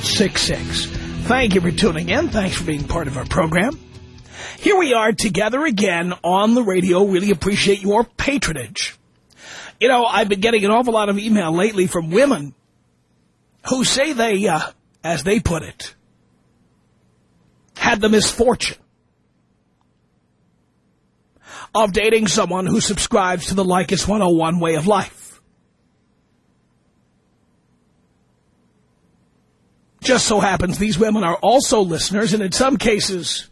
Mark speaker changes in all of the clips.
Speaker 1: 1-800-5800-866. Thank you for tuning in. Thanks for being part of our program. Here we are together again on the radio. Really appreciate your patronage. You know, I've been getting an awful lot of email lately from women who say they, uh, as they put it, had the misfortune of dating someone who subscribes to the Leykis 101 way of life. Just so happens these women are also listeners, and in some cases,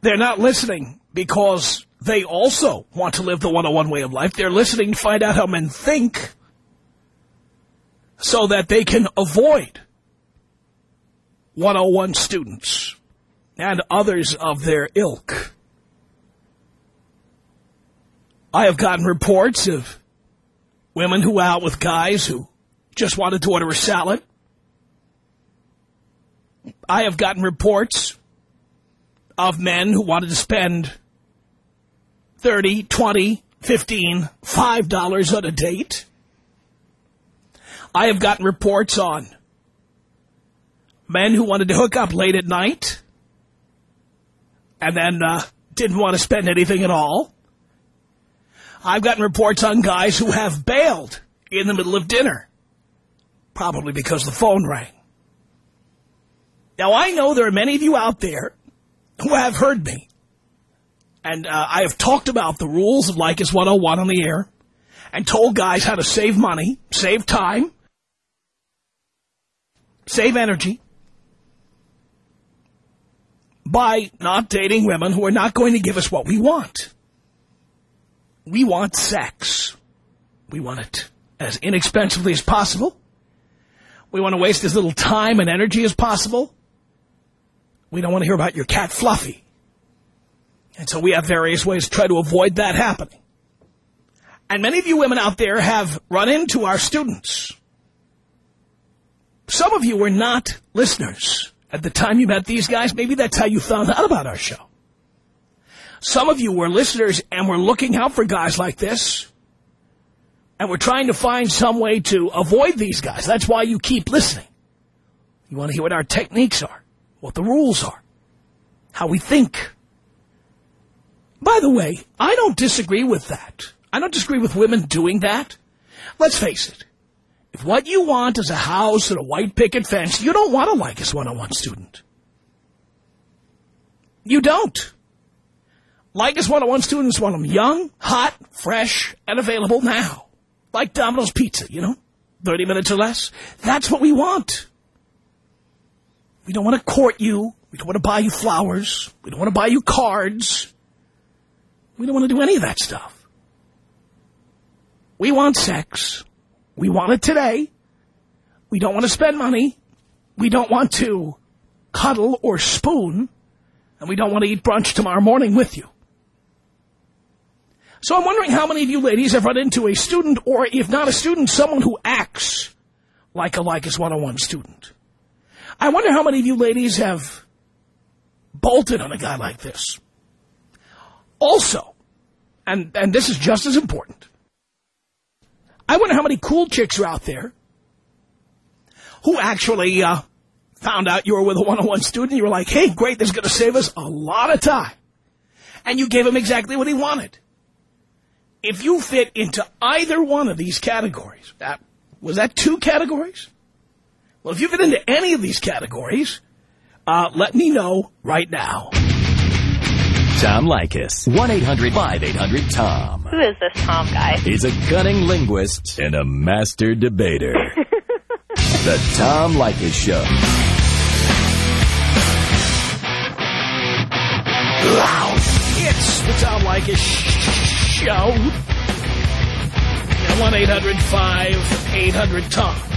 Speaker 1: they're not listening because they also want to live the 101 way of life. They're listening to find out how men think so that they can avoid 101 students and others of their ilk. I have gotten reports of women who were out with guys who just wanted to order a salad. I have gotten reports of men who wanted to spend 30, 20, 15, $5 on a date. I have gotten reports on men who wanted to hook up late at night and then uh, didn't want to spend anything at all. I've gotten reports on guys who have bailed in the middle of dinner, probably because the phone rang. Now, I know there are many of you out there who have heard me, and uh, I have talked about the rules of Leykis 101 on the air and told guys how to save money, save time, save energy by not dating women who are not going to give us what we want. We want sex. We want it as inexpensively as possible. We want to waste as little time and energy as possible. We don't want to hear about your cat Fluffy. And so we have various ways to try to avoid that happening. And many of you women out there have run into our students. Some of you were not listeners at the time you met these guys. Maybe that's how you found out about our show. Some of you were listeners and were looking out for guys like this. And we're trying to find some way to avoid these guys. That's why you keep listening. You want to hear what our techniques are, what the rules are, how we think. By the way, I don't disagree with that. I don't disagree with women doing that. Let's face it. If what you want is a house and a white picket fence, you don't want a Leykis 101 student. You don't. Leykis 101 students want them young, hot, fresh, and available now. Like Domino's Pizza, you know? 30 minutes or less. That's what we want. We don't want to court you. We don't want to buy you flowers. We don't want to buy you cards. We don't want to do any of that stuff. We want sex. We want it today. We don't want to spend money. We don't want to cuddle or spoon. And we don't want to eat brunch tomorrow morning with you. So I'm wondering how many of you ladies have run into a student, or if not a student, someone who acts like a Leykis 101 student. I wonder how many of you ladies have bolted on a guy like this. Also, and, and this is just as important, I wonder how many cool chicks are out there who actually uh, found out you were with a 101 student. You were like, hey, great, this is going to save us a lot of time. And you gave him exactly what he wanted. If you fit into either one of these categories, that, was that two categories? Well, if you fit into any of these categories, Uh, let me know right now.
Speaker 2: Tom Leykis. 1-800-5800-TOM.
Speaker 3: Who is this Tom guy?
Speaker 2: He's a cunning linguist and a master debater. the Tom Leykis Show.
Speaker 1: It's the Tom Leykis Show. 1-800-5800-TOM.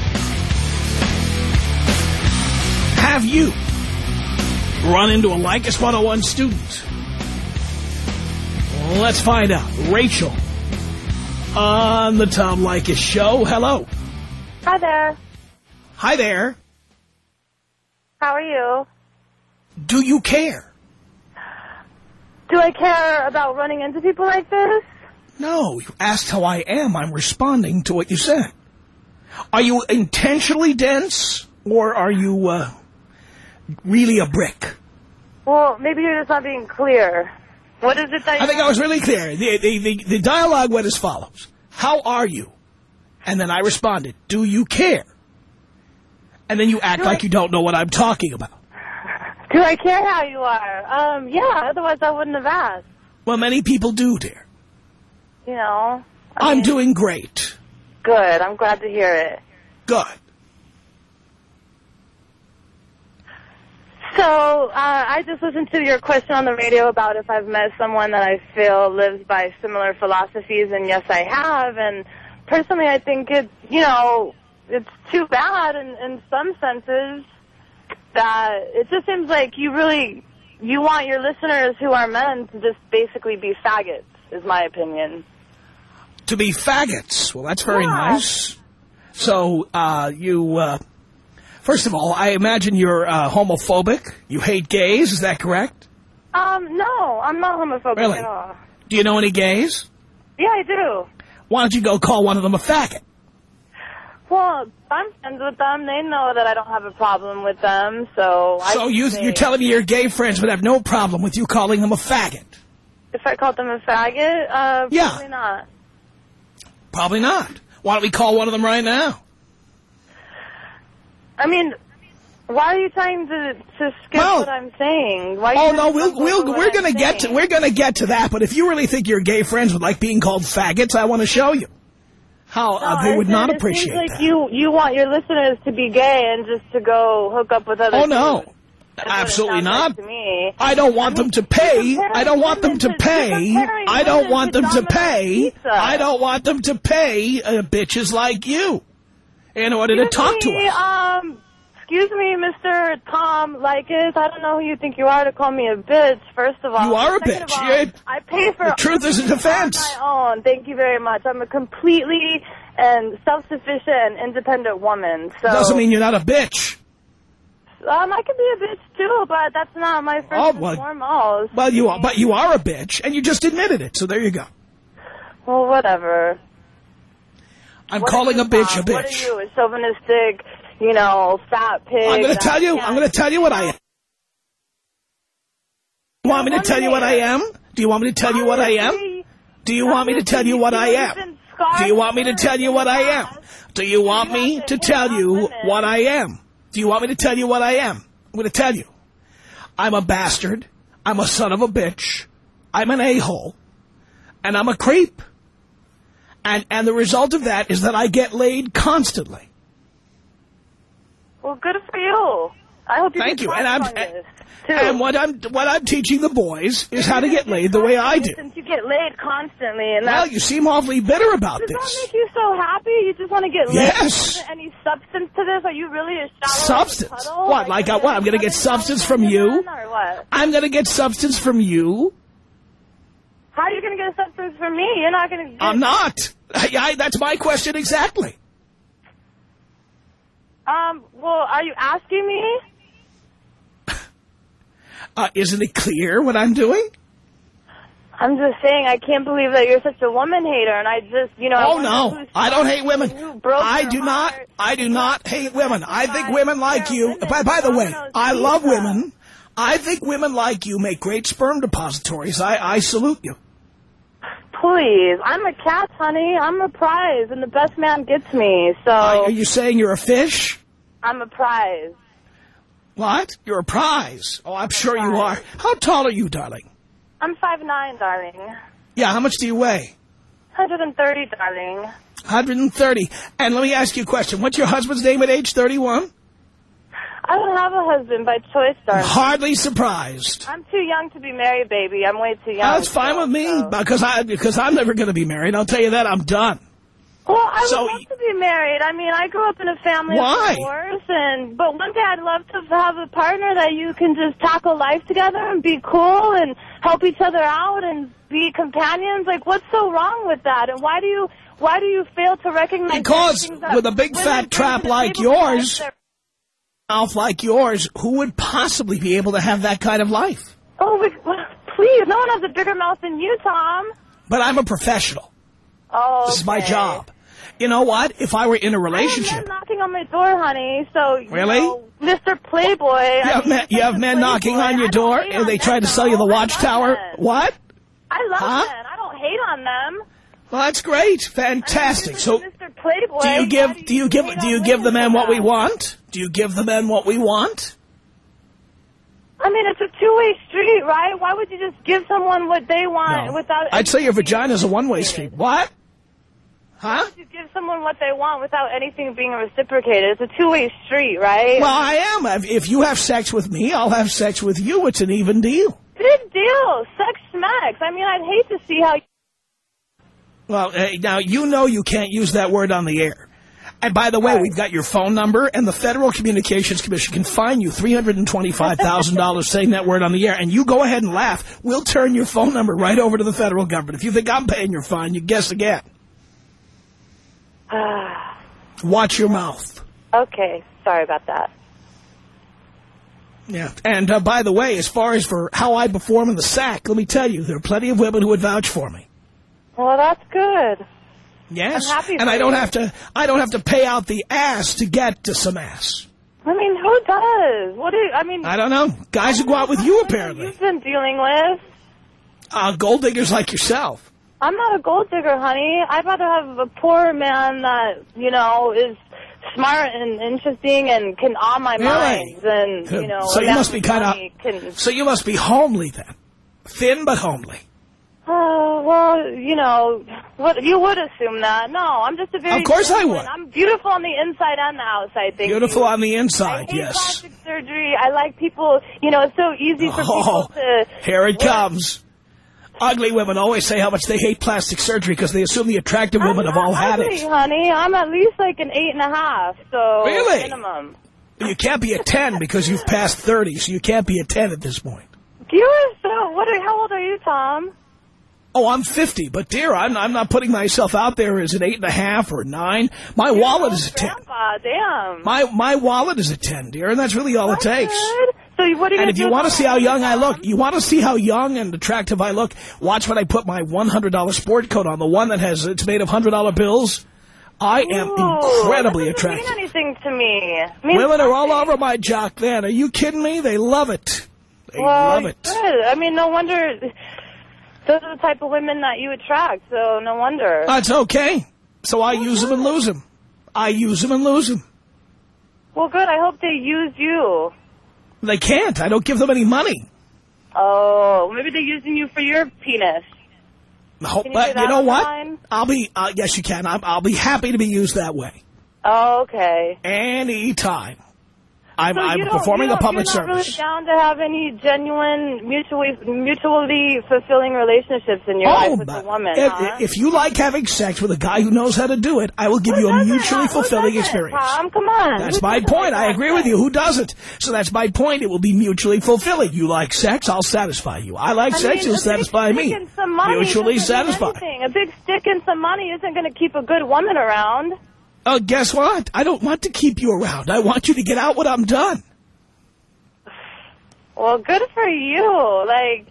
Speaker 1: Have you run into a Leykis 101 student? Let's find out. Rachel on the Tom Leykis Show. Hello.
Speaker 3: Hi there.
Speaker 1: Hi there.
Speaker 3: How are you?
Speaker 1: Do you care?
Speaker 3: Do I care about running into people like this?
Speaker 1: No, you asked how I am. I'm responding to what you said. Are you intentionally dense, or are you uh, really a brick?
Speaker 3: Well, maybe you're just not being clear. What is it that
Speaker 1: I think I was really clear. The, the, the, the dialogue went as follows. How are you? And then I responded, do you care? And then you act
Speaker 3: Do
Speaker 1: like
Speaker 3: I-
Speaker 1: you don't know what I'm talking about.
Speaker 3: Do I care how you are? Um, yeah, otherwise I wouldn't have asked.
Speaker 1: Well, many people do, dear.
Speaker 3: You know? I
Speaker 1: I'm
Speaker 3: mean,
Speaker 1: doing great.
Speaker 3: Good. I'm glad to hear it.
Speaker 1: Good.
Speaker 3: So, uh, I just listened to your question on the radio about if I've met someone that I feel lives by similar philosophies, and yes, I have. And personally, I think it's, you know, it's too bad in, in some senses that it just seems like you really, you want your listeners who are men to just basically be faggots, is my opinion.
Speaker 1: To be faggots. Well, that's very
Speaker 3: Yeah.
Speaker 1: nice. So, uh, you, uh, first of all, I imagine you're uh, homophobic. You hate gays, is that correct?
Speaker 3: Um, no, I'm not homophobic
Speaker 1: Really?
Speaker 3: at all.
Speaker 1: Do you know any gays?
Speaker 3: Yeah, I do.
Speaker 1: Why don't you go call one of them a faggot?
Speaker 3: Well, I'm friends with them. They know that I don't have a problem with them, so
Speaker 1: So
Speaker 3: can
Speaker 1: you,
Speaker 3: say-
Speaker 1: you're telling me your gay friends would have no problem with you calling them a faggot?
Speaker 3: If I called them a faggot, uh,
Speaker 1: Yeah.
Speaker 3: probably not.
Speaker 1: Probably not. Why don't we call one of them right now?
Speaker 3: I mean, why are you trying to to skip what I'm saying? Why
Speaker 1: Oh no, we'll we'll we're
Speaker 3: I'm
Speaker 1: gonna get to we're gonna get to that. But if you really think your gay friends would like being called faggots, I want to show you how uh, they would not
Speaker 3: it
Speaker 1: appreciate
Speaker 3: seems like
Speaker 1: that.
Speaker 3: you you want your listeners to be gay and just to go hook up with other.
Speaker 1: oh no.
Speaker 3: That's
Speaker 1: absolutely not.
Speaker 3: like to me.
Speaker 1: I don't want them to pay. I don't want them to pay.
Speaker 3: women to- you're comparing
Speaker 1: I don't want them to pay.
Speaker 3: Pizza.
Speaker 1: I don't want them to pay uh, bitches like you in order to
Speaker 3: Excuse
Speaker 1: talk to
Speaker 3: me,
Speaker 1: us.
Speaker 3: Um, excuse me, Mr. Tom Leykis. I don't know who you think you are to call me a bitch, first of all.
Speaker 1: You are a
Speaker 3: Second
Speaker 1: bitch.
Speaker 3: all, I pay for
Speaker 1: The truth is a defense.
Speaker 3: my own. Thank you very much. I'm a completely and self-sufficient and independent woman. So
Speaker 1: Doesn't mean you're not a bitch.
Speaker 3: um, I can be a bitch too, but that's not my first
Speaker 1: Oh,
Speaker 3: and foremost.
Speaker 1: Well, you are, but you are a bitch, and you just admitted it. So there you go.
Speaker 3: Well, whatever.
Speaker 1: I'm
Speaker 3: What
Speaker 1: calling a bitch a bitch.
Speaker 3: What are you, a chauvinistic, you know, fat pig?
Speaker 1: I'm going to tell you. I'm going to tell you what I am. You want me to tell you what I am? Do you want me to tell you what I am? Do you want me to tell you what I am? Do you want me to tell you what I am? Do you want me to tell you what I am? Do you want me to tell you what I am? I'm going to tell you. I'm a bastard. I'm a son of a bitch. I'm an a-hole. And I'm a creep. And, and the result of that is that I get laid constantly.
Speaker 3: Well, good for you. I hope you
Speaker 1: Thank you. And I'm
Speaker 3: this,
Speaker 1: and what I'm what I'm teaching the boys is how to get laid the way I do.
Speaker 3: Since you get laid constantly, and
Speaker 1: Well, you seem awfully bitter about this.
Speaker 3: does that make you so happy? You just want to get laid?
Speaker 1: Yes.
Speaker 3: Any substance to this? Are you really a shallow
Speaker 1: Substance? What, like,
Speaker 3: is
Speaker 1: uh, what, I'm gonna get substance from you?
Speaker 3: Or what?
Speaker 1: I'm going to get substance from you.
Speaker 3: How are you going to get a substance from me? You're not going to.
Speaker 1: I'm not. I, I, that's my question exactly.
Speaker 3: Um. Well, are you asking me?
Speaker 1: Uh, isn't it clear what I'm doing?
Speaker 3: I'm just saying, I can't believe that you're such a woman hater, and I just, you know. I
Speaker 1: Oh
Speaker 3: wonder
Speaker 1: no, I don't hate women. I do not. I do not hate women. I think women like you. By, by the way, I love women. I think women like you make great sperm depositories. I, I salute you.
Speaker 3: Please, I'm a cat, honey. I'm a prize, and the best man gets me. So
Speaker 1: Uh, are you saying you're a fish?
Speaker 3: I'm a prize.
Speaker 1: What? You're a prize. Oh, I'm sure you are. How tall are you, darling?
Speaker 3: I'm five nine, darling.
Speaker 1: Yeah, how much do you weigh?
Speaker 3: 130, darling.
Speaker 1: 130. And let me ask you a question. What's your husband's name at age 31?
Speaker 3: I don't have a husband by choice, darling.
Speaker 1: Hardly surprised.
Speaker 3: I'm too young to be married, baby. I'm way too young.
Speaker 1: That's fine
Speaker 3: so-
Speaker 1: with me
Speaker 3: so-
Speaker 1: because I because I'm never going to be married. I'll tell you that I'm done.
Speaker 3: Well, I
Speaker 1: So
Speaker 3: would love to be married. I mean, I grew up in a family
Speaker 1: Why?
Speaker 3: of divorce, and but one day I'd love to have a partner that you can just tackle life together and be cool and help each other out and be companions. Like, what's so wrong with that? And why do you why do you fail to recognize
Speaker 1: Because
Speaker 3: that
Speaker 1: with a big fat trap like yours- Mouth like yours, who would possibly be able to have that kind of life?
Speaker 3: Oh, we- well, please! No one has a bigger mouth than you, Tom.
Speaker 1: But I'm a professional.
Speaker 3: Oh,
Speaker 1: This is my job. You know what? If I were in a
Speaker 3: I have
Speaker 1: relationship,
Speaker 3: men knocking on my door, honey. So
Speaker 1: Really?
Speaker 3: know, Mr. Playboy.
Speaker 1: you have men, you have men knocking on your door and they try to sell you the oh, watchtower. What?
Speaker 3: I love
Speaker 1: Huh?
Speaker 3: men. I don't hate on them.
Speaker 1: Well, that's great. Fantastic. So
Speaker 3: Mr. Playboy,
Speaker 1: do you give do you give do you give the men what we want? Do you give the men what we want?
Speaker 3: I mean, it's a two-way street, right? Why would you just give someone what they want
Speaker 1: No.
Speaker 3: without?
Speaker 1: I'd say your vagina's a one-way street. What? Huh?
Speaker 3: You give someone what they want without anything being reciprocated. It's a two-way street, right?
Speaker 1: Well, I am. If- you have sex with me, I'll have sex with you. It's an even deal.
Speaker 3: Good deal. Sex smacks. I mean, I'd hate to see how.
Speaker 1: Well, uh, now, you know you can't use that word on the air. And by the way, we've got your phone number, and the Federal Communications Commission can fine you $325,000 saying that word on the air. And you go ahead and laugh. We'll turn your phone number right over to the federal government. If you think I'm paying your fine, you guess again. Watch your mouth.
Speaker 3: okay, sorry about that.
Speaker 1: Yeah. And uh, by the way, as far as for how I perform in the sack, let me tell you, there are plenty of women who would vouch for me.
Speaker 3: Well, that's good.
Speaker 1: Yes. And I don't
Speaker 3: you.
Speaker 1: have to I don't have to pay out the ass to get to some ass.
Speaker 3: I mean, who does? What do you, I mean?
Speaker 1: I don't know. Guys who go out with you apparently.
Speaker 3: You've been dealing with.
Speaker 1: Uh, gold diggers like yourself.
Speaker 3: I'm not a gold digger, honey. I'd rather have a poor man that you know is smart and interesting and can awe my
Speaker 1: Really?
Speaker 3: mind than you know.
Speaker 1: so you must be kind of
Speaker 3: Can,
Speaker 1: So you must be homely then. Thin but homely.
Speaker 3: Uh, well, you know, what you would assume that. No, I'm just a very.
Speaker 1: Of course I would.
Speaker 3: I'm beautiful on the inside and the outside. Thank
Speaker 1: Beautiful
Speaker 3: you.
Speaker 1: on the inside,
Speaker 3: hate
Speaker 1: yes.
Speaker 3: plastic surgery. I like people. You know, it's so easy for
Speaker 1: Oh,
Speaker 3: people to.
Speaker 1: here it comes. Ugly women always say how much they hate plastic surgery because they assume the attractive women have all
Speaker 3: not
Speaker 1: had it.
Speaker 3: honey. I'm at least like an eight and a half. So
Speaker 1: Really?
Speaker 3: minimum.
Speaker 1: You can't be a 10 because you've passed 30, so you can't be a 10 at this point.
Speaker 3: You are so. What? Are, how old are you, Tom?
Speaker 1: Oh, I'm 50, but dear, I'm, I'm not putting myself out there as an eight and a half or nine. My wallet is a 10.
Speaker 3: Grandpa, damn.
Speaker 1: My my wallet is a 10, dear, and that's really all it takes.
Speaker 3: good. So what are you
Speaker 1: And if you want to see how young I look, you want to see how young and attractive I look, watch when I put my $100 sport coat on, the one that has, it's made of $100 bills. I am
Speaker 3: Ooh,
Speaker 1: incredibly attractive.
Speaker 3: Mean anything to me?
Speaker 1: Women are all over my jock then. Are you kidding me? They love it. They
Speaker 3: Well,
Speaker 1: love it.
Speaker 3: Good. I mean, no wonder. Those are the type of women that you attract. So no wonder.
Speaker 1: That's okay. So I use them and lose them. I use them and lose them.
Speaker 3: well, good. I hope they use you.
Speaker 1: They can't. I don't give them any money.
Speaker 3: Oh, maybe they're using you for your penis.
Speaker 1: No,
Speaker 3: you
Speaker 1: but you know what?
Speaker 3: line?
Speaker 1: I'll be, uh, yes you can. I'm, I'll be happy to be used that way.
Speaker 3: Oh, okay.
Speaker 1: Anytime. I'm,
Speaker 3: So
Speaker 1: I'm performing a public
Speaker 3: you're not
Speaker 1: service.
Speaker 3: really down to have any genuine, mutually mutually fulfilling relationships in your oh, life with a woman,
Speaker 1: if,
Speaker 3: huh?
Speaker 1: if you like having sex with a guy who knows how to do it, I will give
Speaker 3: Who
Speaker 1: you a mutually
Speaker 3: Who
Speaker 1: fulfilling experience.
Speaker 3: Tom, come on.
Speaker 1: That's
Speaker 3: Who
Speaker 1: my point. I agree with you. Who doesn't? So that's my point. It will be mutually fulfilling. You like sex, I'll satisfy you. I like
Speaker 3: I
Speaker 1: sex,
Speaker 3: mean,
Speaker 1: you'll satisfy me.
Speaker 3: some money
Speaker 1: Mutually
Speaker 3: doesn't mean
Speaker 1: satisfied.
Speaker 3: anything. A big stick and some money isn't going to keep a good woman around.
Speaker 1: Oh, guess what? I don't want to keep you around. I want you to get out when I'm done.
Speaker 3: Well, good for you. Like,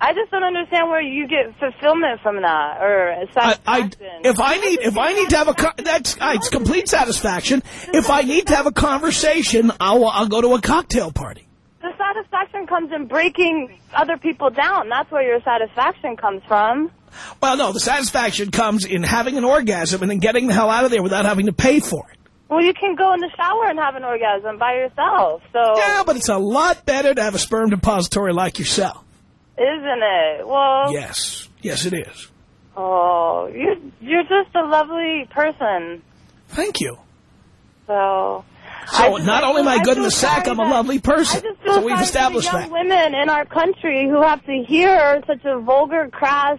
Speaker 3: I just don't understand where you get fulfillment from that or
Speaker 1: I,
Speaker 3: satisfaction.
Speaker 1: I, if I need, if I need to have a, that's uh, it's complete satisfaction. If I need to have a conversation, I'll, I'll go to a cocktail party.
Speaker 3: the satisfaction comes in breaking other people down. That's where your satisfaction comes from.
Speaker 1: Well, no, the satisfaction comes in having an orgasm and then getting the hell out of there without having to pay for it.
Speaker 3: Well, you can go in the shower and have an orgasm by yourself. So
Speaker 1: Yeah, but it's a lot better to have a sperm depository like yourself.
Speaker 3: isn't it? Well,
Speaker 1: Yes. Yes, it is.
Speaker 3: oh, you're, you're just a lovely person.
Speaker 1: Thank you.
Speaker 3: So.
Speaker 1: So
Speaker 3: just-
Speaker 1: not only am I good in the sack, I'm a lovely person.
Speaker 3: I
Speaker 1: So we've established
Speaker 3: for the young
Speaker 1: that.
Speaker 3: women in our country who have to hear such a vulgar, crass,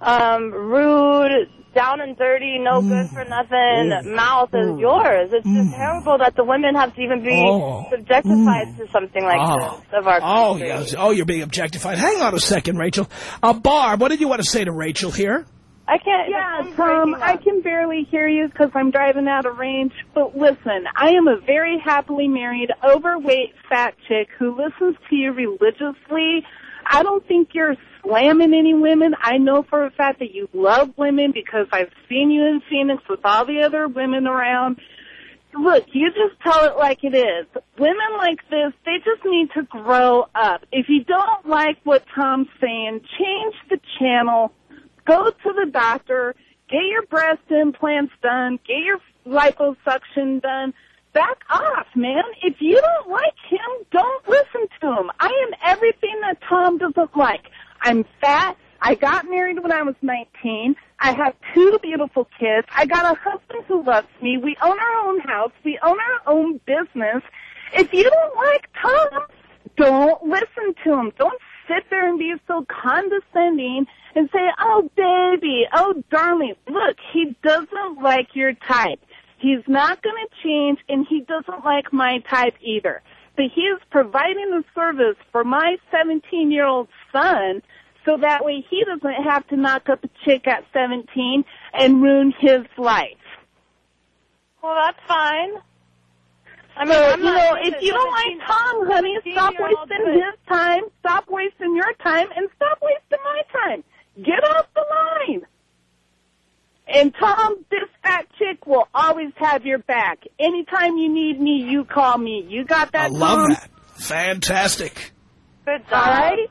Speaker 3: um, rude, down and dirty, no mm. good for nothing mm. mouth as mm. yours. It's just terrible that the women have to even be
Speaker 1: Oh.
Speaker 3: subjectified to something like
Speaker 1: Oh.
Speaker 3: this of our
Speaker 1: Oh,
Speaker 3: country.
Speaker 1: yes. Oh, you're being objectified. Hang on a second, Rachel. Uh, Barb, what did you want to say to Rachel here?
Speaker 3: I can't.
Speaker 4: Yeah,
Speaker 3: the
Speaker 4: Tom,
Speaker 3: um,
Speaker 4: I can barely hear you because I'm driving out of range. But listen, I am a very happily married, overweight, fat chick who listens to you religiously. I don't think you're slamming any women. I know for a fact that you love women because I've seen you in Phoenix with all the other women around. Look, you just tell it like it is. Women like this, they just need to grow up. If you don't like what Tom's saying, change the channel go to the doctor, get your breast implants done, get your liposuction done. Back off, man. If you don't like him, don't listen to him. I am everything that Tom doesn't like. I'm fat. I got married when I was 19. I have two beautiful kids. I got a husband who loves me. We own our own house. We own our own business. If you don't like Tom, don't listen to him. Don't sit there and be so condescending and say, oh, baby, oh, darling. Look, he doesn't like your type. He's not going to change, and he doesn't like my type either. But he is providing a service for my 17-year-old son so that way he doesn't have to knock up a chick at 17 and ruin his life.
Speaker 3: Well, that's fine. I mean,
Speaker 4: So,
Speaker 3: I'm
Speaker 4: you know, if you don't like Tom, honey, stop wasting his time, stop wasting your time, and stop wasting my time. Get off the line. And Tom, this fat chick will always have your back. Anytime you need me, you call me. You got that,
Speaker 1: I love
Speaker 4: Tom?
Speaker 1: that. Fantastic.
Speaker 3: Good
Speaker 4: All
Speaker 3: job.
Speaker 4: right?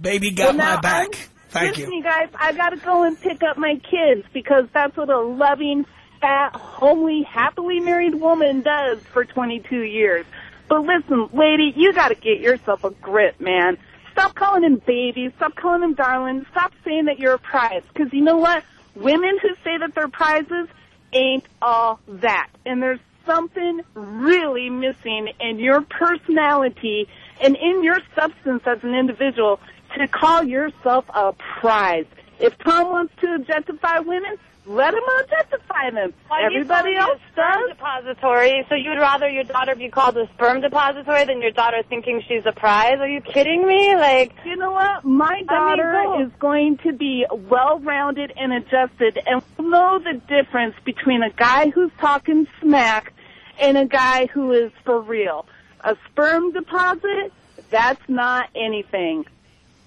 Speaker 1: Baby got
Speaker 4: Well,
Speaker 1: my back.
Speaker 4: I'm-
Speaker 1: Thank
Speaker 4: listen,
Speaker 1: you.
Speaker 4: you guys, I gotta go and pick up my kids because that's what a loving, fat, homely, happily married woman does for 22 years. But listen, lady, you gotta get yourself a grip, man. Stop calling him baby. Stop calling him darling. Stop saying that you're a prize. Because you know what? Women who say that they're prizes ain't all that. And there's something really missing in your personality and in your substance as an individual to call yourself a prize. If Tom wants to objectify women, let him objectify them.
Speaker 3: Well,
Speaker 4: Everybody else does.
Speaker 3: depository, so you'd rather your daughter be called a sperm depository than your daughter thinking she's a prize? Are you kidding me? Like,
Speaker 4: You know what? My daughter
Speaker 3: go-
Speaker 4: is going to be well-rounded and adjusted and will know the difference between a guy who's talking smack and a guy who is for real. A sperm deposit, that's not anything.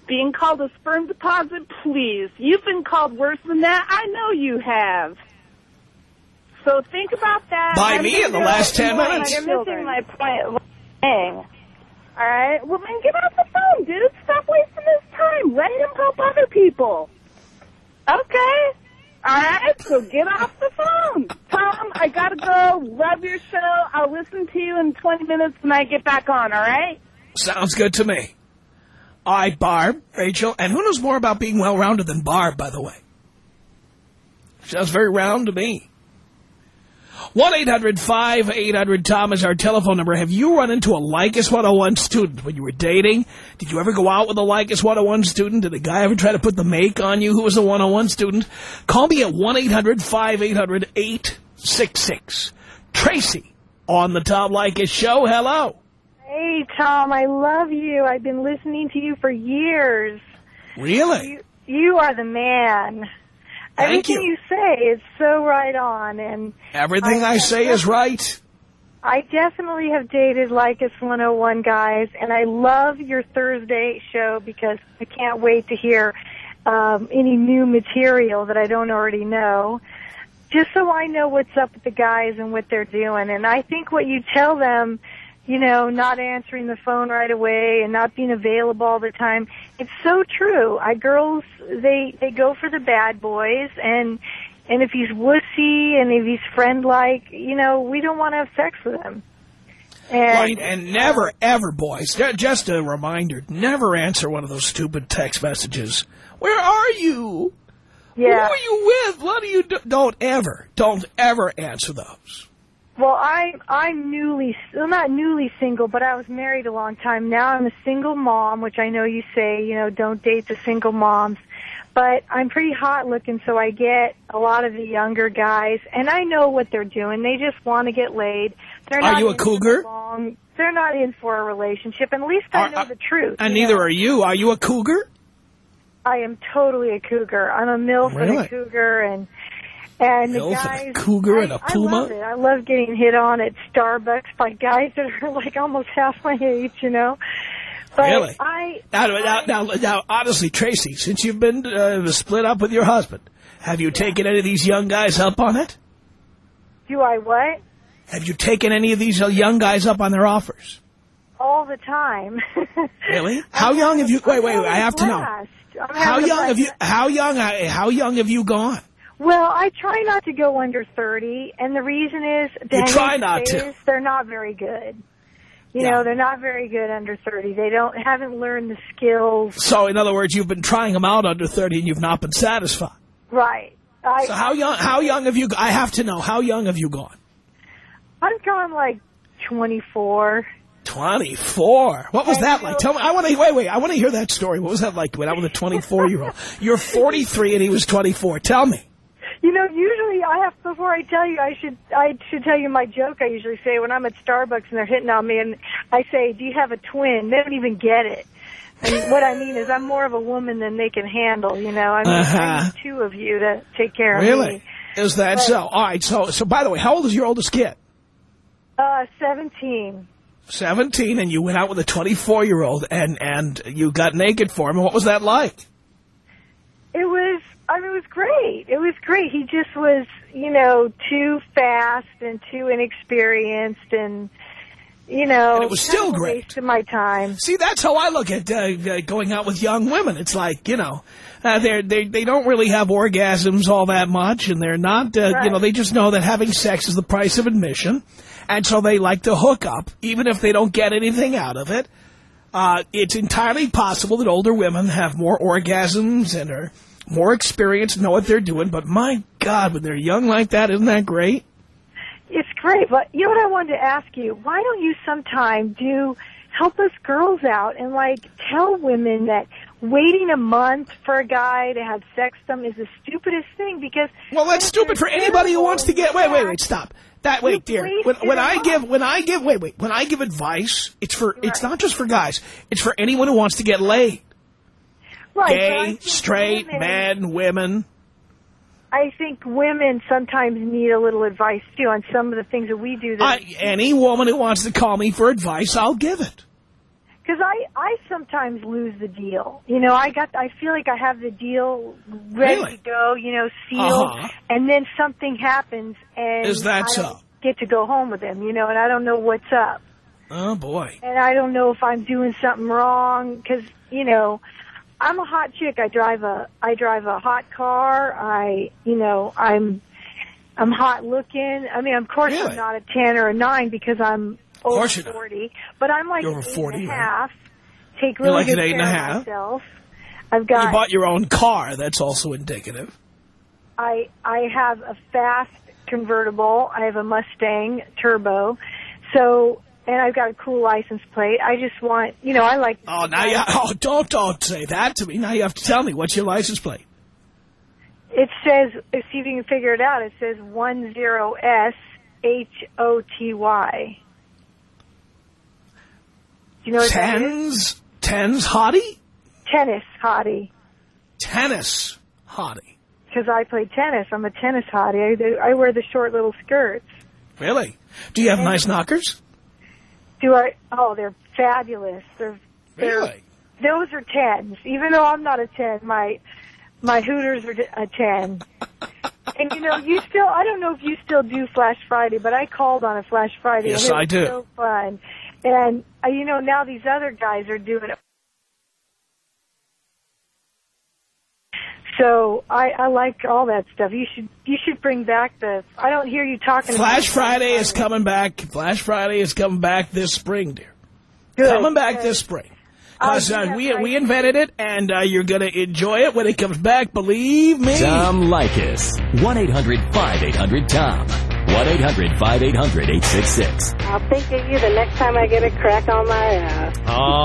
Speaker 4: Being called a sperm deposit, please. You've been called worse than that. I know you have. So think about that.
Speaker 1: By
Speaker 4: Have
Speaker 1: me in the last 10 minutes.
Speaker 3: you're
Speaker 4: children.
Speaker 3: missing my point. What
Speaker 4: All right. Well, then get off the phone, dude. Stop wasting his time. Let him help other people.
Speaker 3: Okay.
Speaker 4: All right. So get off the phone. Tom, I gotta go. Love your show. I'll listen to you in 20 minutes when I get back on. All right.
Speaker 1: Sounds good to me. Right, Barb, Rachel, and who knows more about being well-rounded than Barb, by the way? Sounds very round to me. 1-800-5800-TOM is our telephone number. Have you run into a Leykis 101 student when you were dating? Did you ever go out with a Leykis 101 student? Did a guy ever try to put the make on you who was a 101 student? Call me at 1-800-5800-866. Tracy on the Tom Leykis Show. Hello.
Speaker 5: Hey, Tom, I love you. I've been listening to you for years.
Speaker 1: Really?
Speaker 5: You, you are the man.
Speaker 1: Thank
Speaker 5: Everything
Speaker 1: you.
Speaker 5: you say is so right on, and
Speaker 1: Everything I say is right.
Speaker 5: I definitely have dated Leykis 101 guys, and I love your Thursday show because I can't wait to hear um, any new material that I don't already know, just so I know what's up with the guys and what they're doing. And I think what you tell them, you know, not answering the phone right away and not being available all the time, it's so true. I girls, they they go for the bad boys, and And if he's wussy and if he's friend-like, you know, we don't want to have sex with him. And,
Speaker 1: Right, and never, ever, boys, just a reminder, never answer one of those stupid text messages. Where are you?
Speaker 5: Yeah.
Speaker 1: Who are you with? What do you do? Don't ever, don't ever answer those.
Speaker 5: Well, I I'm newly well, not newly single, but I was married a long time. Now I'm a single mom, which I know you say, you know, don't date the single moms. But I'm pretty hot looking, so I get a lot of the younger guys, and I know what they're doing. They just want to get laid. They're
Speaker 1: Are
Speaker 5: not
Speaker 1: you a cougar?
Speaker 5: Long, they're not in for a relationship, and at least I
Speaker 1: Are-
Speaker 5: know
Speaker 1: are-
Speaker 5: the truth.
Speaker 1: And neither
Speaker 5: know?
Speaker 1: are you. Are you a cougar?
Speaker 5: I am totally a cougar. I'm a milf and a cougar, and and the
Speaker 1: and a
Speaker 5: guys.
Speaker 1: cougar
Speaker 5: I,
Speaker 1: and a
Speaker 5: I
Speaker 1: puma?
Speaker 5: love it. I love getting hit on at Starbucks by guys that are like almost half my age, you know. But
Speaker 1: Really?
Speaker 5: I
Speaker 1: Now, now, now, now, honestly, Tracy, since you've been uh, split up with your husband, have you taken any of these young guys up on it?
Speaker 5: do I what
Speaker 1: Have you taken any of these young guys up on their offers?
Speaker 5: all the time.
Speaker 1: Really? How young have you? Wait, wait, wait. I have to know.
Speaker 5: I'm
Speaker 1: How young have you? How young? uh, How young have you gone?
Speaker 5: Well, I try not to go under 30, and the reason is
Speaker 1: You try not to.
Speaker 5: they're not very good. You
Speaker 1: Yeah.
Speaker 5: know, they're not very good under 30. They don't haven't learned the skills
Speaker 1: So, in other words, you've been trying them out under 30 and you've not been satisfied.
Speaker 5: right. I
Speaker 1: So how young, how young have you, I have to know, how young have you gone?
Speaker 5: I've gone like 24.
Speaker 1: 24. What was that like? Tell me, I want to, wait, wait, I want to hear that story. What was that like when I was a 24-year-old? You're 43 and he was 24. Tell me.
Speaker 5: You know, usually I have before I tell you, I should I should tell you my joke. I usually say when I'm at Starbucks and they're hitting on me, and I say, "Do you have a twin?" They don't even get it. And what I mean is, I'm more of a woman than they can handle. You know, I mean,
Speaker 1: Uh-huh.
Speaker 5: need two of you to take care of me. Really?
Speaker 1: Is that so? All right. So, so by the way, how old is your oldest kid?
Speaker 5: Uh, 17.
Speaker 1: 17 and you went out with a 24-year-old and, and you got naked for him. What was that like?
Speaker 5: It was, I mean, it was great. It was great. He just was, you know, too fast and too inexperienced and, you know,
Speaker 1: And it was still great.
Speaker 5: waste of my time.
Speaker 1: See, that's how I look at uh, uh, going out with young women. It's like, you know, uh, they're, they they don't really have orgasms all that much, and they're not, uh, you know, they just know that having sex is the price of admission, and so they like to hook up, even if they don't get anything out of it. Uh, it's entirely possible that older women have more orgasms and are more experienced, know what they're doing, but my God, when they're young like that, isn't that great?
Speaker 5: It's great, but you know what I wanted to ask you? Why don't you sometime do help us girls out and like tell women that waiting a month for a guy to have sex with them is the stupidest thing because
Speaker 1: Well, that's stupid for anybody who wants to get. Wait, wait, wait. Stop. That wait, dear. When, when I
Speaker 5: lot.
Speaker 1: give, when I give, wait, wait. When I give advice, it's for. It's not just for guys. It's for anyone who wants to get laid.
Speaker 5: Right,
Speaker 1: Gay, straight,
Speaker 5: women-
Speaker 1: men, women.
Speaker 5: I think women sometimes need a little advice too on some of the things that we do. That
Speaker 1: I, any woman who wants to call me for advice, I'll give it.
Speaker 5: Because I, I sometimes lose the deal. You know, I got, I feel like I have the deal ready
Speaker 1: Really?
Speaker 5: to go, you know, sealed,
Speaker 1: Uh-huh.
Speaker 5: and then something happens, and
Speaker 1: Is that
Speaker 5: I
Speaker 1: so?
Speaker 5: get to go home with him, you know, and I don't know what's up,
Speaker 1: Oh boy.
Speaker 5: and I don't know if I'm doing something wrong, because you know, I'm a hot chick. I drive a, I drive a hot car. I, you know, I'm, I'm hot looking. I mean, of course,
Speaker 1: Really?
Speaker 5: I'm not a ten or a nine because I'm over
Speaker 1: course you're not.
Speaker 5: forty, but I'm like
Speaker 1: You're over
Speaker 5: eight
Speaker 1: 40,
Speaker 5: and a
Speaker 1: right?
Speaker 5: half. Take really
Speaker 1: like
Speaker 5: good
Speaker 1: an eight and a
Speaker 5: care
Speaker 1: half?
Speaker 5: of myself. I've got.
Speaker 1: You bought your own car. That's also indicative.
Speaker 5: I I have a fast convertible. I have a Mustang turbo. So and I've got a cool license plate. I just want, you know, I like.
Speaker 1: Oh, now you. Oh, don't don't say that to me. Now you have to tell me what's your license plate.
Speaker 5: It says, if you can figure it out, it says one zero S H O T Y. Do you know what?
Speaker 1: Tens, tens, hottie,
Speaker 5: Tennis hottie.
Speaker 1: tennis, hottie.
Speaker 5: Because I play tennis. I'm a tennis hottie. I, I wear the short little skirts.
Speaker 1: Really? Do you have nice knockers?
Speaker 5: Do I? Oh, they're fabulous. They're they're
Speaker 1: Really?
Speaker 5: those are tens. Even though I'm not a ten, my my Hooters are a ten. and you know, you still I don't know if you still do Flash Friday, but I called on a Flash Friday.
Speaker 1: Yes,
Speaker 5: and it
Speaker 1: I
Speaker 5: was
Speaker 1: do.
Speaker 5: So fun. And uh, you know, now these other guys are doing it. So I, I like all that stuff. You should you should bring back the. I don't hear you talking.
Speaker 1: Flash
Speaker 5: about
Speaker 1: Friday is coming back. Flash Friday is coming back this spring, dear.
Speaker 5: Good,
Speaker 1: coming back
Speaker 5: good.
Speaker 1: this spring. Because uh, we,
Speaker 5: right.
Speaker 1: we invented it, and uh, you're going to enjoy it when it comes back. Believe me.
Speaker 2: Tom Leykis. 1-800-5800-TOM. 1-800-5800-866.
Speaker 6: I'll think of you the next time I get a crack on my ass.
Speaker 7: Oh,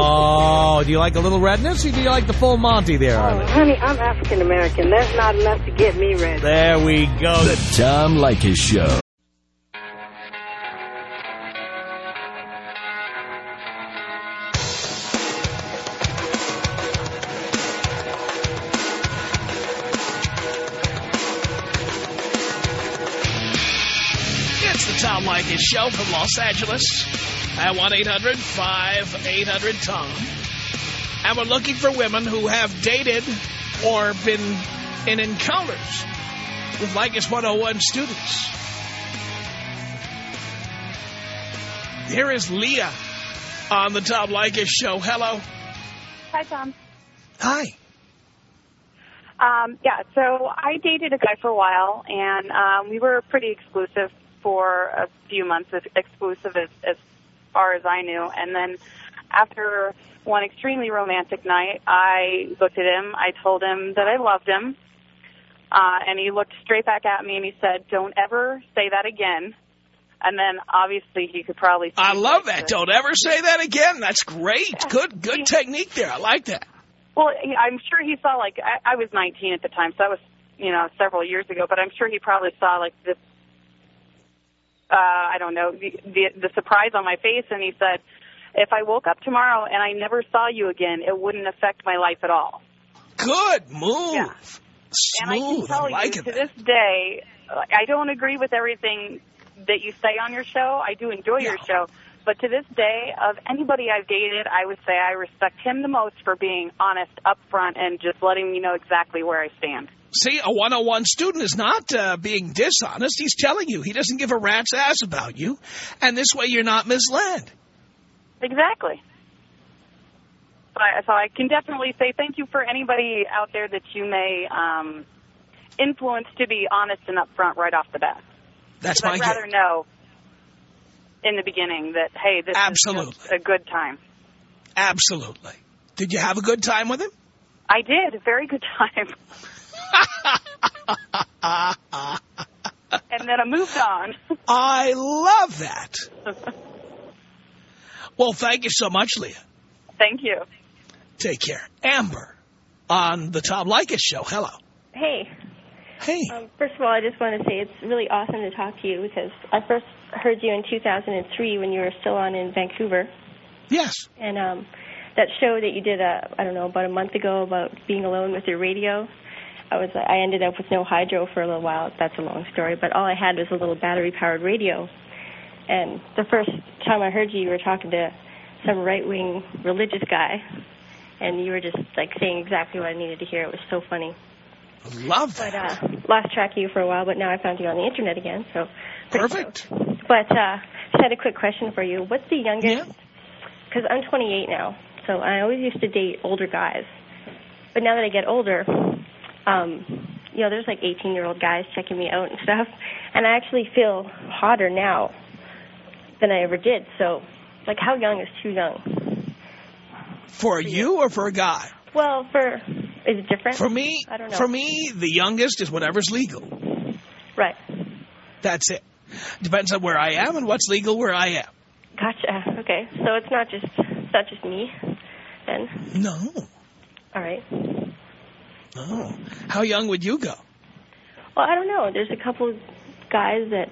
Speaker 7: do you like a little redness or do you like the full Monty there,
Speaker 6: Oh, honey, I'm African American. That's not enough to get me red.
Speaker 7: There we go.
Speaker 2: The Tom Leykis Show.
Speaker 1: It's the Tom Leykis Show from Los Angeles at 1-800-5800-TOM. And we're looking for women who have dated or been in encounters with Leykis 101 students. Here is Leah on the Tom Leykis Show. Hello.
Speaker 3: Hi, Tom.
Speaker 1: Hi.
Speaker 3: Um, yeah, so I dated a guy for a while, and um, we were pretty exclusive for a few months, as exclusive as, as far as I knew. And then after one extremely romantic night, I looked at him, I told him that I loved him, uh, and he looked straight back at me and he said, don't ever say that again. And then obviously he could probably...
Speaker 1: I love that. Don't ever say that again. That's great. Good, good technique there. I like that.
Speaker 3: Well, I'm sure he saw like I, I was 19 at the time, so that was you know several years ago. But I'm sure he probably saw like this. Uh, I don't know the, the the surprise on my face, and he said, "If I woke up tomorrow and I never saw you again, it wouldn't affect my life at all."
Speaker 1: Good move.
Speaker 3: Yeah. And I can
Speaker 1: Smooth.
Speaker 3: tell
Speaker 1: I like
Speaker 3: you
Speaker 1: it.
Speaker 3: to this day, I don't agree with everything that you say on your show. I do enjoy your show. But to this day, of anybody I've dated, I would say I respect him the most for being honest up front and just letting me know exactly where I stand.
Speaker 1: See, a 101 student is not uh, being dishonest. He's telling you. He doesn't give a rat's ass about you. And this way you're not misled.
Speaker 3: Exactly. So I, so I can definitely say thank you for anybody out there that you may um, influence to be honest and upfront right off the bat.
Speaker 1: That's my
Speaker 3: I'd rather know in the beginning that, hey, this is
Speaker 1: Absolutely.
Speaker 3: just a good time.
Speaker 1: Absolutely. Did you have a good time with him?
Speaker 3: I did. A very good time. and then I moved on.
Speaker 1: I love that. Well, thank you so much, Leah.
Speaker 3: Thank you.
Speaker 1: Take care. Amber on the Tom Leykis show. Hello.
Speaker 8: Hey,
Speaker 1: Hey.
Speaker 8: um, first of all, I just want to say it's really awesome to talk to you because I first heard you in 2003 when you were still on in Vancouver,
Speaker 1: Yes.
Speaker 8: and um, that show that you did, uh, I don't know, about a month ago about being alone with your radio. I was, I ended up with no hydro for a little while. That's a long story, but all I had was a little battery-powered radio. And the first time I heard you, you were talking to some right-wing religious guy, and you were just like saying exactly what I needed to hear. It was so funny.
Speaker 1: Love
Speaker 8: But uh, lost track of you for a while, but now I found you on the internet again. So
Speaker 1: Perfect.
Speaker 8: But uh, just had a quick question for you. What's the youngest?
Speaker 1: Yeah.
Speaker 8: Because I'm 28 now, so I always used to date older guys. But now that I get older, um, you know, there's like 18 year old guys checking me out and stuff, and I actually feel hotter now than I ever did. So, like, how young is too young?
Speaker 1: For you or for a guy?
Speaker 8: Well, for is it different?
Speaker 1: For me,
Speaker 8: I don't know.
Speaker 1: for me, the youngest is whatever's legal.
Speaker 8: right.
Speaker 1: That's it. Depends on where I am and what's legal where I am.
Speaker 8: Gotcha. Okay, so it's not just it's not just me, then.
Speaker 1: No.
Speaker 8: All right.
Speaker 1: Oh. How young would you go?
Speaker 8: Well, I don't know. There's a couple of guys that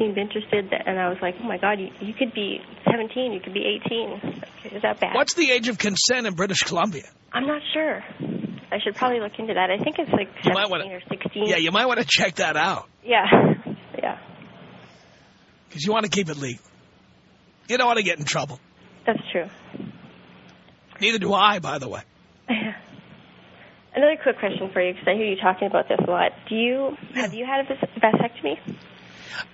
Speaker 8: seemed interested, that, and I was like, oh my god, you, you could be 17, you could be 18. Is that bad?
Speaker 1: What's the age of consent in British Columbia?
Speaker 8: I'm not sure. I should probably look into that. I think it's like
Speaker 1: You
Speaker 8: 17
Speaker 1: might wanna-
Speaker 8: or 16.
Speaker 1: Yeah, you might want to check that out
Speaker 8: Yeah. Yeah.
Speaker 1: because you want to keep it legal. You don't want to get in trouble.
Speaker 8: That's true.
Speaker 1: Neither do I, by the way.
Speaker 8: Another quick question for you, because I hear you talking about this a lot. Do you have you had a vas- vasectomy?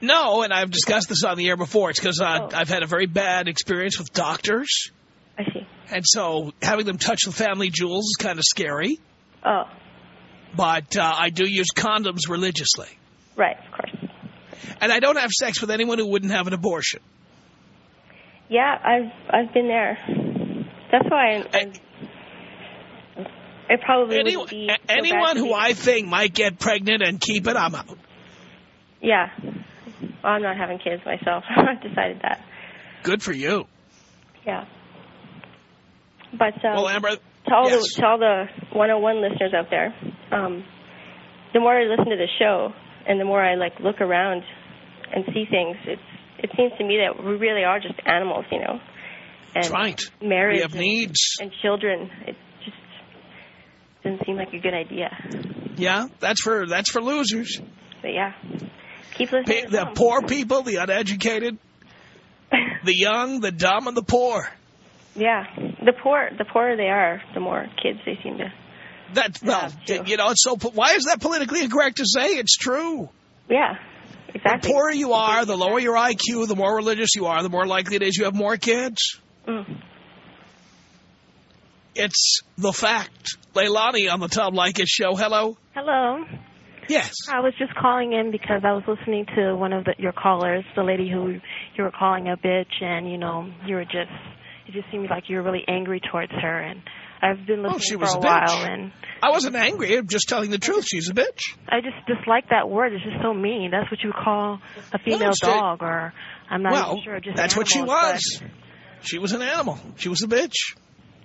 Speaker 1: No, and I've discussed this on the air before. It's because uh,
Speaker 8: Oh.
Speaker 1: I've had a very bad experience with doctors.
Speaker 8: I see.
Speaker 1: And so having them touch the family jewels is kind of scary.
Speaker 8: Oh,
Speaker 1: but uh, I do use condoms religiously.
Speaker 8: Right, of course.
Speaker 1: And I don't have sex with anyone who wouldn't have an abortion.
Speaker 8: Yeah, I've I've been there. That's why I, I, probably
Speaker 1: Any,
Speaker 8: wouldn't be
Speaker 1: a-
Speaker 8: so
Speaker 1: anyone who I think might get pregnant and keep it, I'm out.
Speaker 8: Yeah. Well, I'm not having kids myself. I've decided that.
Speaker 1: Good for you.
Speaker 8: Yeah. But um,
Speaker 1: Well, Amber,
Speaker 8: to all
Speaker 1: yes.
Speaker 8: the to all the 101 listeners out there, um, the more I listen to the show and the more I like look around and see things, it's it seems to me that we really are just animals, you know. And
Speaker 1: That's right.
Speaker 8: Marriage
Speaker 1: We have
Speaker 8: and,
Speaker 1: needs.
Speaker 8: and children. It just doesn't seem like a good idea.
Speaker 1: Yeah, that's for that's for losers.
Speaker 8: But yeah, keep listening.
Speaker 1: The poor people, the uneducated, the young, the dumb, and the poor.
Speaker 8: Yeah, the poor the poorer they are, the more kids they seem to.
Speaker 1: That well, you know, it's so. Why is that politically incorrect to say? It's true.
Speaker 8: Yeah, exactly.
Speaker 1: The poorer you are, the lower your IQ, the more religious you are, the more likely it is you have more kids.
Speaker 8: Mm.
Speaker 1: It's the fact. Leilani on the Tom Leykis show. Hello.
Speaker 9: Hello.
Speaker 1: Yes.
Speaker 9: I was just calling in because I was listening to one of the, your callers, the lady who you were calling a bitch, and you know you were just it just seemed like you were really angry towards her, and I've been oh, listening
Speaker 1: Oh, she
Speaker 9: for
Speaker 1: was
Speaker 9: a
Speaker 1: a
Speaker 9: while,
Speaker 1: bitch.
Speaker 9: and
Speaker 1: I wasn't angry. I'm just telling the truth. She's a bitch.
Speaker 9: I just dislike that word. It's just so mean. That's what you would call a female dog, or I'm not
Speaker 1: well,
Speaker 9: sure. Just
Speaker 1: that's what she
Speaker 9: animals,
Speaker 1: was. She was an animal. She was a bitch.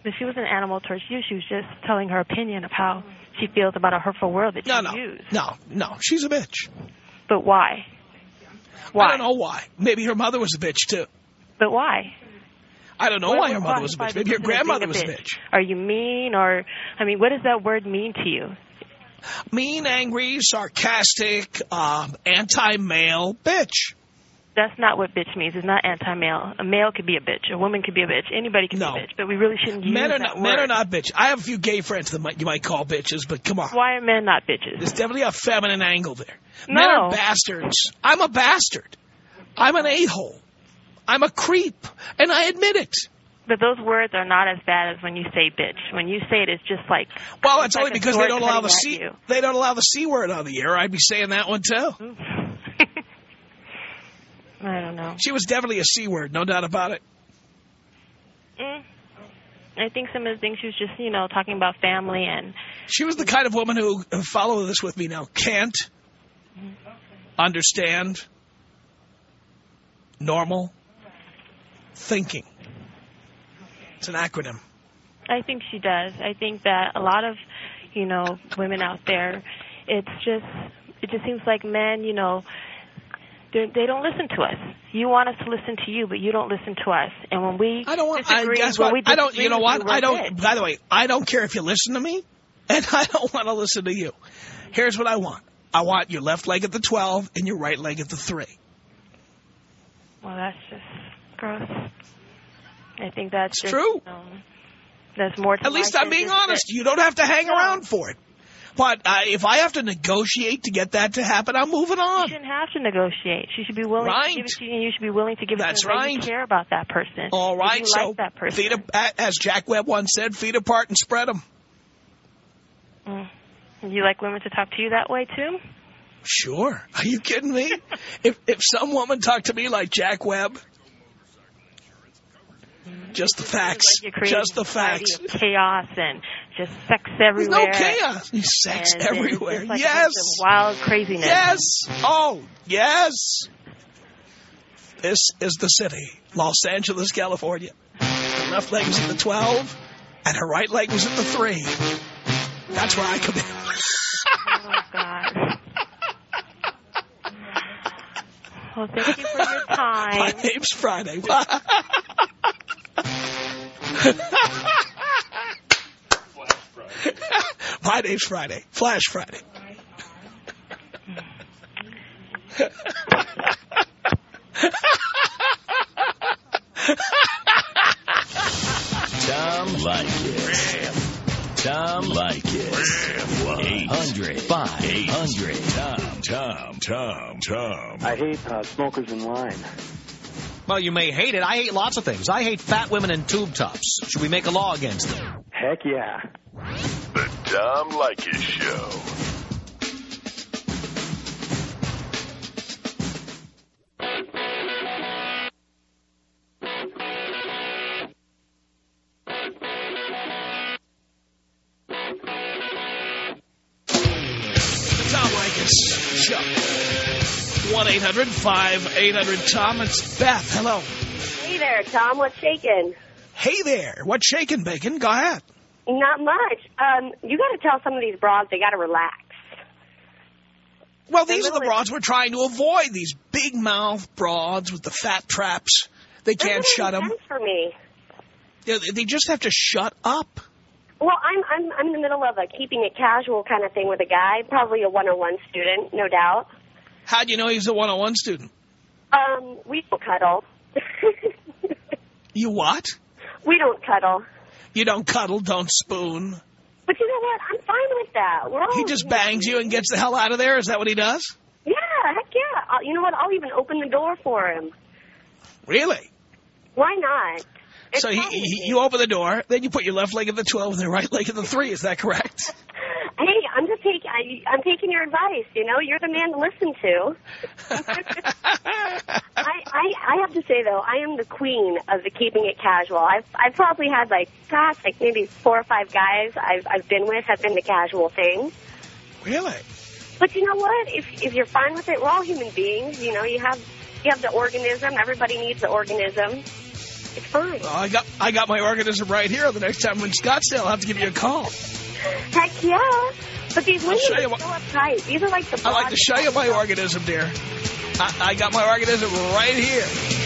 Speaker 9: But she was an animal towards you, she was just telling her opinion of how she feels about a hurtful word that
Speaker 1: No,
Speaker 9: you
Speaker 1: no,
Speaker 9: use.
Speaker 1: no, no. She's a bitch.
Speaker 9: But why? Why?
Speaker 1: I don't know why. Maybe her mother was a bitch too.
Speaker 9: But why?
Speaker 1: I don't know
Speaker 9: What
Speaker 1: why her mother was a bitch. Maybe her grandmother
Speaker 9: being
Speaker 1: was a bitch.
Speaker 9: Are you mean or, I mean, what does that word mean to you?
Speaker 1: Mean, angry, sarcastic, um, anti-male bitch.
Speaker 9: That's not what bitch means. It's not anti-male. A male could be a bitch. A woman could be a bitch. Anybody can
Speaker 1: No.
Speaker 9: be a bitch. But we really shouldn't use
Speaker 1: Men are
Speaker 9: that
Speaker 1: not
Speaker 9: word.
Speaker 1: men are not bitch. I have a few gay friends that might, you might call bitches, but come on.
Speaker 9: Why are men not bitches?
Speaker 1: There's definitely a feminine angle there. Men are bastards. I'm a bastard. I'm an a-hole. I'm a creep, and I admit it.
Speaker 9: But those words are not as bad as when you say bitch. When you say it, it's just like
Speaker 1: Well,
Speaker 9: it's
Speaker 1: it's
Speaker 9: like
Speaker 1: only because they don't allow the c
Speaker 9: you.
Speaker 1: they don't allow the c word on the air. I'd be saying that one too.
Speaker 9: I don't know.
Speaker 1: She was definitely a c word, no doubt about it.
Speaker 9: Mm. I think some of the things she was just, you know, talking about family and
Speaker 1: She was the kind of woman who follow this with me now can't understand normal thinking. It's an acronym.
Speaker 9: I think she does. I think that a lot of, you know, women out there, it's just, it just seems like men, you know, they they don't listen to us. You want us to listen to you, but you don't listen to us. And when we
Speaker 1: I don't want. I,
Speaker 9: disagree,
Speaker 1: guess
Speaker 9: when
Speaker 1: what?
Speaker 9: we
Speaker 1: I don't. You know what? I don't.
Speaker 9: bitch.
Speaker 1: By the way, I don't care if you listen to me, and I don't want to listen to you. Here's what I want. I want your left leg at the 12 and your right leg at the 3.
Speaker 9: Well, that's just gross. I think that's
Speaker 1: It's
Speaker 9: just,
Speaker 1: true.
Speaker 9: Know, that's more. To
Speaker 1: At least I'm being honest.
Speaker 9: that-
Speaker 1: You don't have to hang
Speaker 9: No.
Speaker 1: around for it. But uh, if I have to negotiate to get that to happen, I'm moving
Speaker 9: You
Speaker 1: on.
Speaker 9: shouldn't have to negotiate. She should be willing
Speaker 1: Right.
Speaker 9: to give it to you, and you should be willing to give
Speaker 1: That's
Speaker 9: to her. You
Speaker 1: right.
Speaker 9: care about that person.
Speaker 1: All right. So
Speaker 9: like that person.
Speaker 1: feet a- as Jack Webb once said, feet apart and spread them.
Speaker 9: Mm. You like women to talk to you that way too?
Speaker 1: Sure. Are you kidding me? if if some woman talked to me like Jack Webb, just the facts,
Speaker 9: Like
Speaker 1: just the facts.
Speaker 9: chaos and just sex
Speaker 1: There's
Speaker 9: everywhere.
Speaker 1: no chaos. There's sex
Speaker 9: And
Speaker 1: everywhere.
Speaker 9: like
Speaker 1: yes.
Speaker 9: wild craziness.
Speaker 1: Yes. Oh, yes. This is the city, Los Angeles, California. Her left leg was at the 12, and her right leg was at the 3. That's where I come in.
Speaker 9: Oh God. Well, thank you for your time.
Speaker 1: My name's Friday. My name's Friday. Flash Friday.
Speaker 2: Tom Leykis. Tom Leykis. 800 5800 Tom. Tom. Tom. Tom.
Speaker 10: I hate uh, smokers in line.
Speaker 7: Well, you may hate it. I hate lots of things. I hate fat women in tube tops. Should we make a law against them?
Speaker 10: Heck yeah.
Speaker 2: The Tom Leykis Show.
Speaker 1: 1-800-5800-TOM. It's Beth. Hello.
Speaker 11: Hey there, Tom. What's shaking?
Speaker 1: Hey there. What's shaking, Bacon? Go ahead.
Speaker 11: Not much. Um, you got to tell some of these broads they got to relax.
Speaker 1: Well, these are the broads we're trying to avoid. These big mouth broads with the fat traps. They can't shut them.
Speaker 11: for me.
Speaker 1: They they just have to shut up.
Speaker 11: Well, I'm I'm I'm in the middle of a keeping it casual kind of thing with a guy, probably a 101 student, no doubt.
Speaker 1: How'd you know he's a 101 student?
Speaker 11: Um, we don't cuddle.
Speaker 1: You what?
Speaker 11: we don't cuddle.
Speaker 1: You don't cuddle, don't spoon.
Speaker 11: But you know what? I'm fine with that. We're all
Speaker 1: He just bangs you and gets the hell out of there? Is that what he does?
Speaker 11: Yeah, heck yeah. I'll, you know what? I'll even open the door for him.
Speaker 1: Really?
Speaker 11: Why not? It's
Speaker 1: so he, he, you open the door, then you put your left leg in the 12 and the right leg in the 3. Is that correct?
Speaker 11: Taking I, I'm taking your advice. You know, you're the man to listen to. I, I I have to say though, I am the queen of the keeping it casual. I've I've probably had like gosh, like maybe four or five guys I've I've been with have been the casual thing.
Speaker 1: Really?
Speaker 11: But you know what? If if you're fine with it, we're all human beings. You know, you have you have the organism. Everybody needs the organism. It's fine.
Speaker 1: Well, I got I got my organism right here. The next time I'm in Scottsdale, I'll have to give you a call.
Speaker 11: Heck yeah. But these women
Speaker 1: show
Speaker 11: are
Speaker 1: you
Speaker 11: so
Speaker 1: what-
Speaker 11: uptight. These are like the
Speaker 1: I'd like to show you my organism, dear. I, I got my organism right here.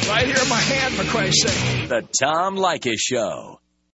Speaker 1: Right here in my hand, for Christ's sake.
Speaker 2: The Tom Leykis Show.